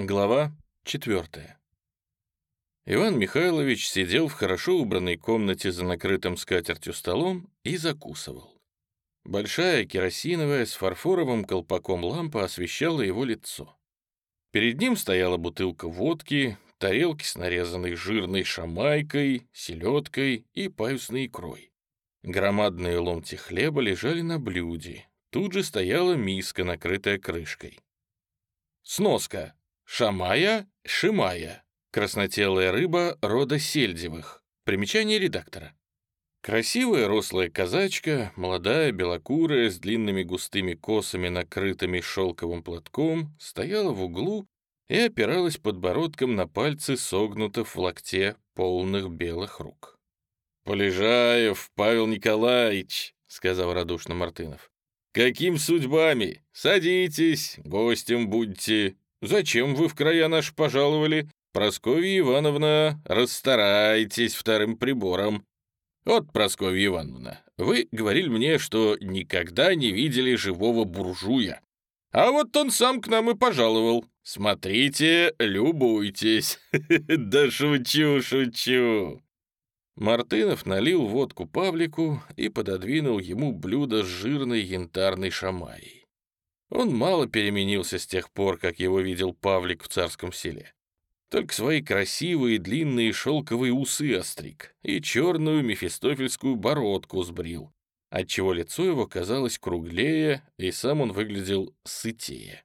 Глава 4. Иван Михайлович сидел в хорошо убранной комнате за накрытым скатертью столом и закусывал. Большая керосиновая с фарфоровым колпаком лампа освещала его лицо. Перед ним стояла бутылка водки, тарелки с нарезанной жирной шамайкой, селедкой и паюсной икрой. Громадные ломти хлеба лежали на блюде. Тут же стояла миска, накрытая крышкой. Сноска. Шамая, шимая. Краснотелая рыба рода сельдевых. Примечание редактора. Красивая рослая казачка, молодая, белокурая, с длинными густыми косами, накрытыми шелковым платком, стояла в углу и опиралась подбородком на пальцы согнутых в локте полных белых рук. «Полежаев Павел Николаевич», — сказал радушно Мартынов. «Каким судьбами? Садитесь, гостем будьте. Зачем вы в края наш пожаловали? Просковья Ивановна, расстарайтесь вторым прибором. Вот, Просковья Ивановна, вы говорили мне, что никогда не видели живого буржуя. А вот он сам к нам и пожаловал. Смотрите, любуйтесь. Да шучу, шучу. Мартынов налил водку Павлику и пододвинул ему блюдо с жирной янтарной шамайей. Он мало переменился с тех пор, как его видел Павлик в царском селе. Только свои красивые длинные шелковые усы остриг и черную мефистофельскую бородку сбрил, отчего лицо его казалось круглее, и сам он выглядел сытее.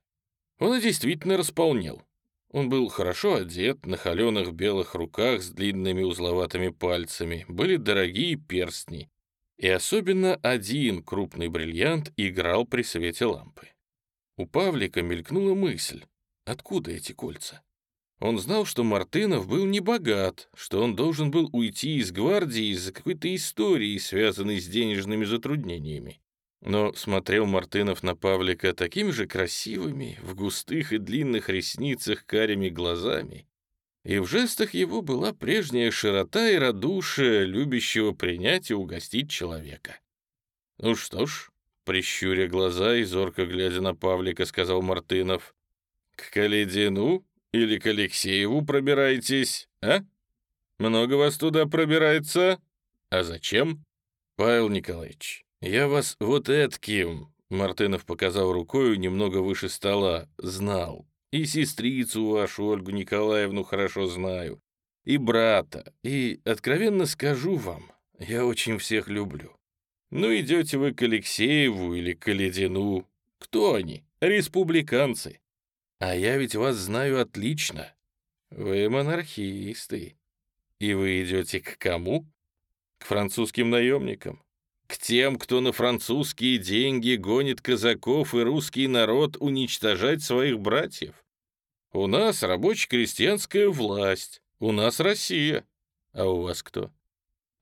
Он и действительно располнел. Он был хорошо одет, на холеных белых руках с длинными узловатыми пальцами, были дорогие перстни, и особенно один крупный бриллиант играл при свете лампы. У Павлика мелькнула мысль, откуда эти кольца? Он знал, что Мартынов был не богат, что он должен был уйти из гвардии из-за какой-то истории, связанной с денежными затруднениями. Но смотрел Мартынов на Павлика такими же красивыми, в густых и длинных ресницах карими глазами, и в жестах его была прежняя широта и радушие, любящего принять и угостить человека. Ну что ж, Прищуря глаза и зорко глядя на Павлика, сказал Мартынов. «К Каледину или к Алексееву пробираетесь, а? Много вас туда пробирается? А зачем?» «Павел Николаевич, я вас вот этким...» Мартынов показал рукою немного выше стола. «Знал. И сестрицу вашу, Ольгу Николаевну, хорошо знаю. И брата. И, откровенно скажу вам, я очень всех люблю. Ну, идете вы к Алексееву или к Ледину. Кто они? Республиканцы. А я ведь вас знаю отлично. Вы монархисты. И вы идете к кому? К французским наемникам. К тем, кто на французские деньги гонит казаков и русский народ уничтожать своих братьев. У нас рабоче-крестьянская власть, у нас Россия. А у вас кто?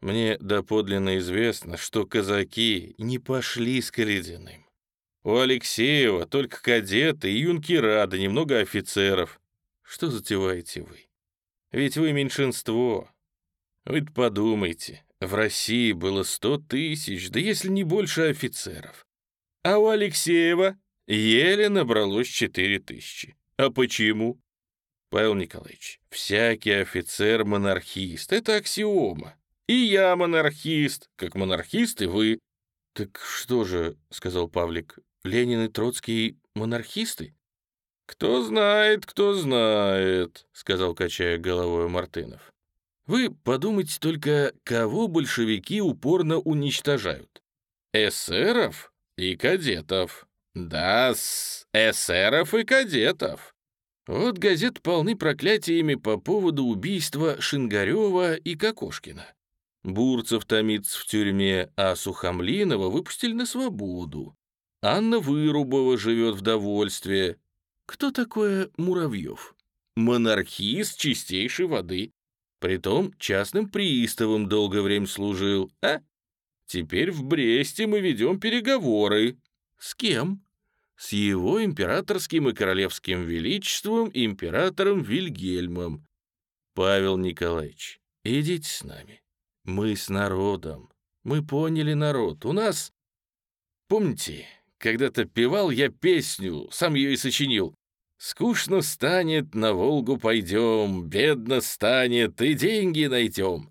Мне доподлинно известно, что казаки не пошли с Калединым. У Алексеева только кадеты и юнкера, да немного офицеров. Что затеваете вы? Ведь вы меньшинство. вы подумайте, в России было сто тысяч, да если не больше офицеров. А у Алексеева еле набралось четыре тысячи. А почему? Павел Николаевич, всякий офицер монархист, это аксиома. И я монархист, как монархист и вы». «Так что же», — сказал Павлик, — «Ленин и Троцкий монархисты?» «Кто знает, кто знает», — сказал, качая головой Мартынов. «Вы подумайте только, кого большевики упорно уничтожают. Эсеров и кадетов. Да-с, эсеров и кадетов. Вот газет полны проклятиями по поводу убийства Шингарева и Кокошкина. Бурцев томится в тюрьме, а Сухомлинова выпустили на свободу. Анна Вырубова живет в довольстве. Кто такое Муравьев? Монархист чистейшей воды. Притом частным приставом долгое время служил, а? Теперь в Бресте мы ведем переговоры. С кем? С его императорским и королевским величеством императором Вильгельмом. Павел Николаевич, идите с нами. Мы с народом. Мы поняли народ. У нас... Помните, когда-то певал я песню, сам ее и сочинил. Скучно станет, на Волгу пойдем, бедно станет, и деньги найдем.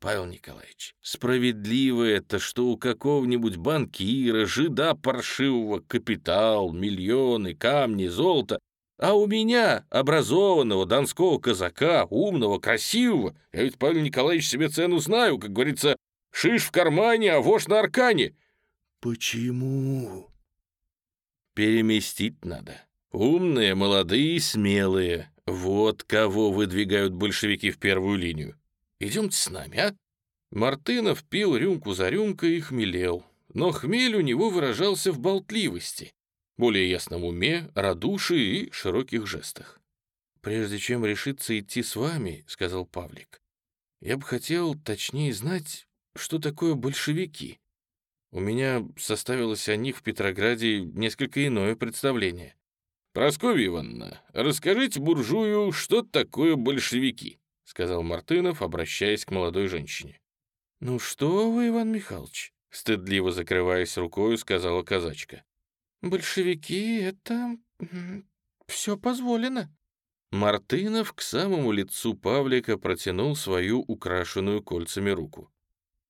Павел Николаевич, справедливо это, что у какого-нибудь банкира, жида паршивого, капитал, миллионы, камни, золото, а у меня, образованного донского казака, умного, красивого, я ведь, Павел Николаевич, себе цену знаю, как говорится, шиш в кармане, а вошь на аркане. Почему? Переместить надо. Умные, молодые, смелые. Вот кого выдвигают большевики в первую линию. Идемте с нами, а?» Мартынов пил рюмку за рюмкой и хмелел, но хмель у него выражался в болтливости, более ясном уме, радушии и широких жестах. «Прежде чем решиться идти с вами, — сказал Павлик, — я бы хотел точнее знать, что такое большевики. У меня составилось о них в Петрограде несколько иное представление. «Прасковья Ивановна, расскажите буржую, что такое большевики», — сказал Мартынов, обращаясь к молодой женщине. «Ну что вы, Иван Михайлович?» — стыдливо закрываясь рукою, сказала казачка. «Большевики — это... все позволено». Мартынов к самому лицу Павлика протянул свою украшенную кольцами руку.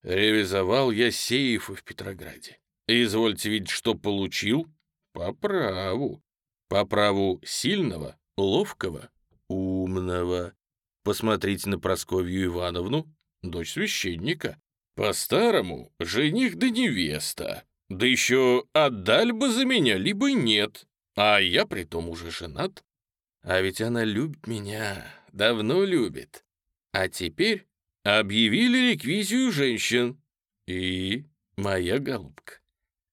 «Ревизовал я сейфы в Петрограде. Извольте видеть, что получил? По праву. По праву сильного, ловкого, умного. Посмотрите на Просковью Ивановну, дочь священника. По-старому жених да невеста. Да еще отдаль бы за меня, либо нет. А я притом уже женат. А ведь она любит меня, давно любит. А теперь объявили реквизию женщин. И моя голубка.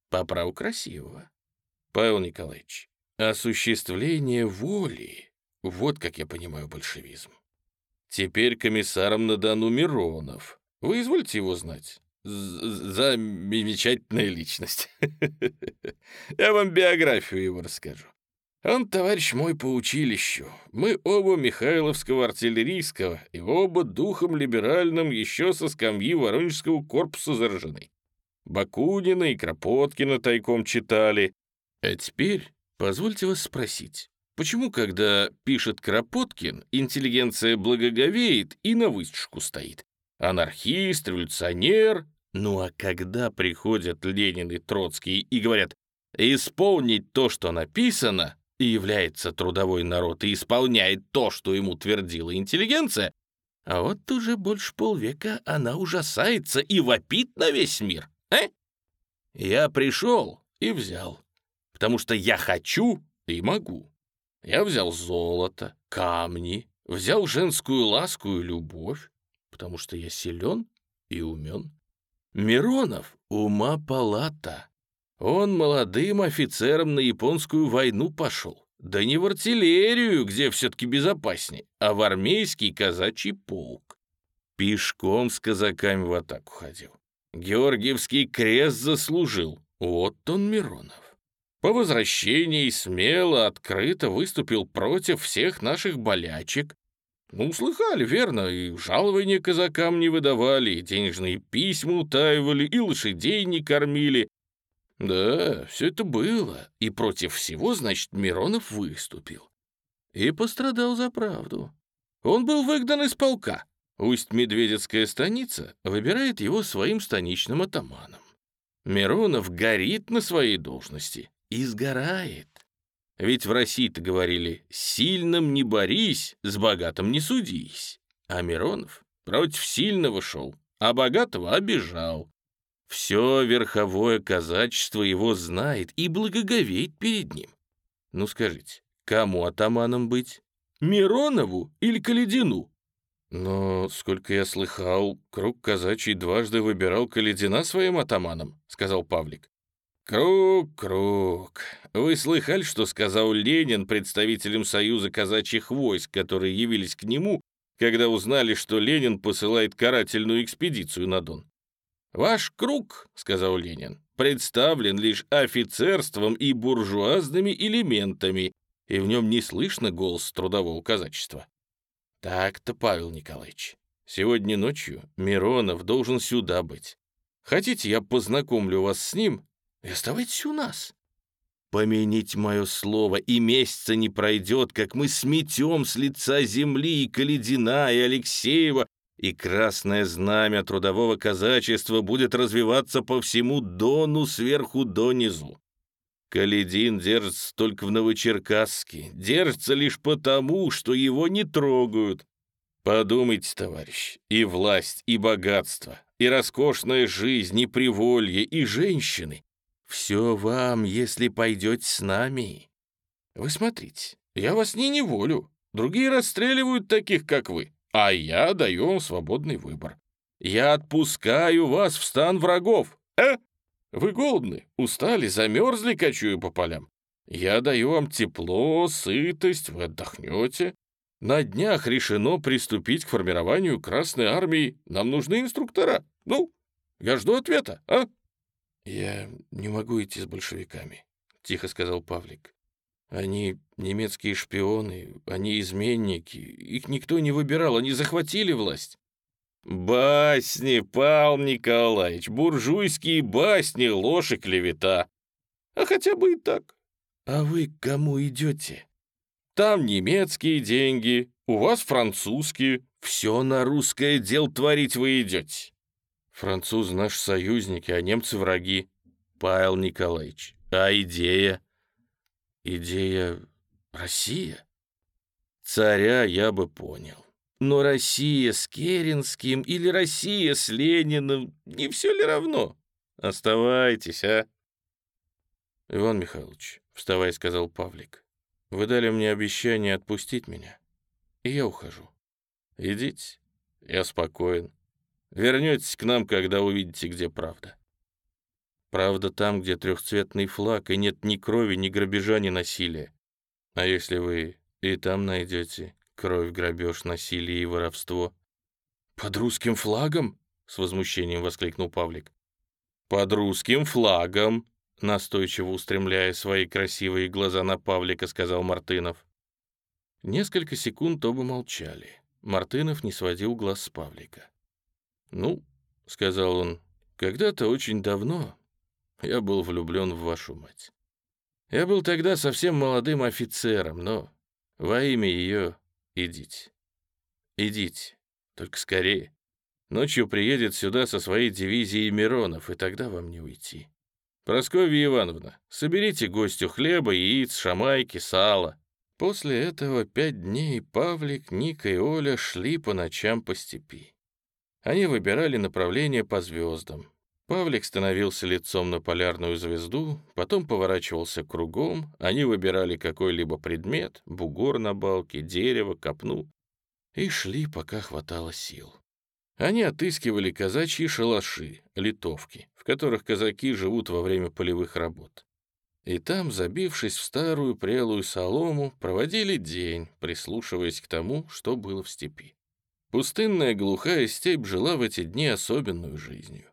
По праву красивого. Павел Николаевич, Осуществление воли. Вот как я понимаю большевизм. Теперь комиссаром на Дону Миронов. Вы извольте его знать? Замечательная личность. Я вам биографию его расскажу. Он товарищ мой по училищу. Мы оба Михайловского артиллерийского и оба духом либеральным еще со скамьи Воронежского корпуса заражены. Бакунина и Кропоткина тайком читали. А теперь Позвольте вас спросить, почему, когда пишет Кропоткин, интеллигенция благоговеет и на вытяжку стоит? Анархист, революционер. Ну а когда приходят Ленин и Троцкий и говорят «исполнить то, что написано», и является трудовой народ и исполняет то, что ему твердила интеллигенция, а вот уже больше полвека она ужасается и вопит на весь мир. Э? Я пришел и взял потому что я хочу и могу. Я взял золото, камни, взял женскую ласку и любовь, потому что я силен и умен. Миронов — ума палата. Он молодым офицером на японскую войну пошел. Да не в артиллерию, где все-таки безопаснее, а в армейский казачий полк. Пешком с казаками в атаку ходил. Георгиевский крест заслужил. Вот он, Миронов. По возвращении смело, открыто выступил против всех наших болячек. Ну, слыхали, верно, и жалования казакам не выдавали, и денежные письма утаивали, и лошадей не кормили. Да, все это было, и против всего, значит, Миронов выступил. И пострадал за правду. Он был выгнан из полка. Усть-Медведецкая станица выбирает его своим станичным атаманом. Миронов горит на своей должности, и сгорает. Ведь в России-то говорили «сильным не борись, с богатым не судись». А Миронов против сильного шел, а богатого обижал. Все верховое казачество его знает и благоговеет перед ним. Ну скажите, кому атаманом быть? Миронову или Каледину? Но, сколько я слыхал, круг казачий дважды выбирал Каледина своим атаманом, сказал Павлик. «Круг, круг. Вы слыхали, что сказал Ленин представителям Союза казачьих войск, которые явились к нему, когда узнали, что Ленин посылает карательную экспедицию на Дон? «Ваш круг, — сказал Ленин, — представлен лишь офицерством и буржуазными элементами, и в нем не слышно голос трудового казачества». Так-то, Павел Николаевич. Сегодня ночью Миронов должен сюда быть. Хотите, я познакомлю вас с ним и оставайтесь у нас». Помяните мое слово, и месяца не пройдет, как мы сметем с лица земли и Каледина, и Алексеева, и красное знамя трудового казачества будет развиваться по всему Дону сверху донизу. Каледин держится только в Новочеркасске, держится лишь потому, что его не трогают. Подумайте, товарищ, и власть, и богатство, и роскошная жизнь, и приволье, и женщины все вам, если пойдете с нами. Вы смотрите, я вас не неволю. Другие расстреливают таких, как вы, а я даю вам свободный выбор. Я отпускаю вас в стан врагов. Э? Вы голодны, устали, замерзли, кочую по полям. Я даю вам тепло, сытость, вы отдохнете. На днях решено приступить к формированию Красной Армии. Нам нужны инструктора. Ну, я жду ответа, а? «Я не могу идти с большевиками», — тихо сказал Павлик. «Они немецкие шпионы, они изменники. Их никто не выбирал, они захватили власть». «Басни, Павел Николаевич, буржуйские басни, ложь и клевета. А хотя бы и так. А вы к кому идете? Там немецкие деньги, у вас французские. Все на русское дел творить вы идете. Французы наши союзники, а немцы враги. Павел Николаевич, а идея? Идея Россия? Царя я бы понял. Но Россия с Керенским или Россия с Лениным, не все ли равно? Оставайтесь, а? Иван Михайлович, вставай, сказал Павлик, вы дали мне обещание отпустить меня, и я ухожу. Идите, я спокоен. Вернетесь к нам, когда увидите, где правда. Правда там, где трехцветный флаг, и нет ни крови, ни грабежа, ни насилия. А если вы и там найдете кровь, грабеж, насилие и воровство? Под русским флагом? С возмущением воскликнул Павлик. Под русским флагом, настойчиво устремляя свои красивые глаза на Павлика, сказал Мартынов. Несколько секунд оба молчали. Мартынов не сводил глаз с Павлика. «Ну, — сказал он, — когда-то очень давно я был влюблен в вашу мать. Я был тогда совсем молодым офицером, но во имя ее идите. Идите, только скорее. Ночью приедет сюда со своей дивизией Миронов, и тогда вам не уйти. Просковья Ивановна, соберите гостю хлеба, яиц, шамайки, сала». После этого пять дней Павлик, Ника и Оля шли по ночам по степи. Они выбирали направление по звездам. Павлик становился лицом на полярную звезду, потом поворачивался кругом, они выбирали какой-либо предмет, бугор на балке, дерево, копну, и шли, пока хватало сил. Они отыскивали казачьи шалаши, литовки, в которых казаки живут во время полевых работ. И там, забившись в старую прелую солому, проводили день, прислушиваясь к тому, что было в степи. Пустынная глухая степь жила в эти дни особенную жизнью.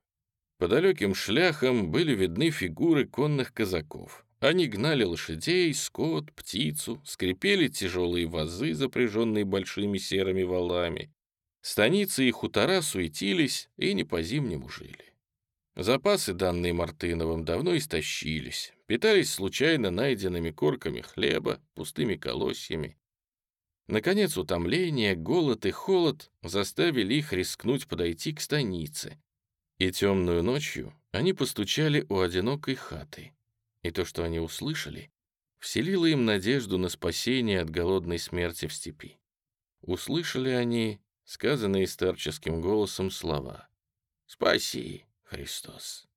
По далеким шляхам были видны фигуры конных казаков. Они гнали лошадей, скот, птицу, скрипели тяжелые вазы, запряженные большими серыми валами. Станицы и хутора суетились и не по-зимнему жили. Запасы, данные Мартыновым, давно истощились, питались случайно найденными корками хлеба, пустыми колосьями. Наконец, утомление, голод и холод заставили их рискнуть подойти к станице. И темную ночью они постучали у одинокой хаты. И то, что они услышали, вселило им надежду на спасение от голодной смерти в степи. Услышали они сказанные старческим голосом слова «Спаси, Христос».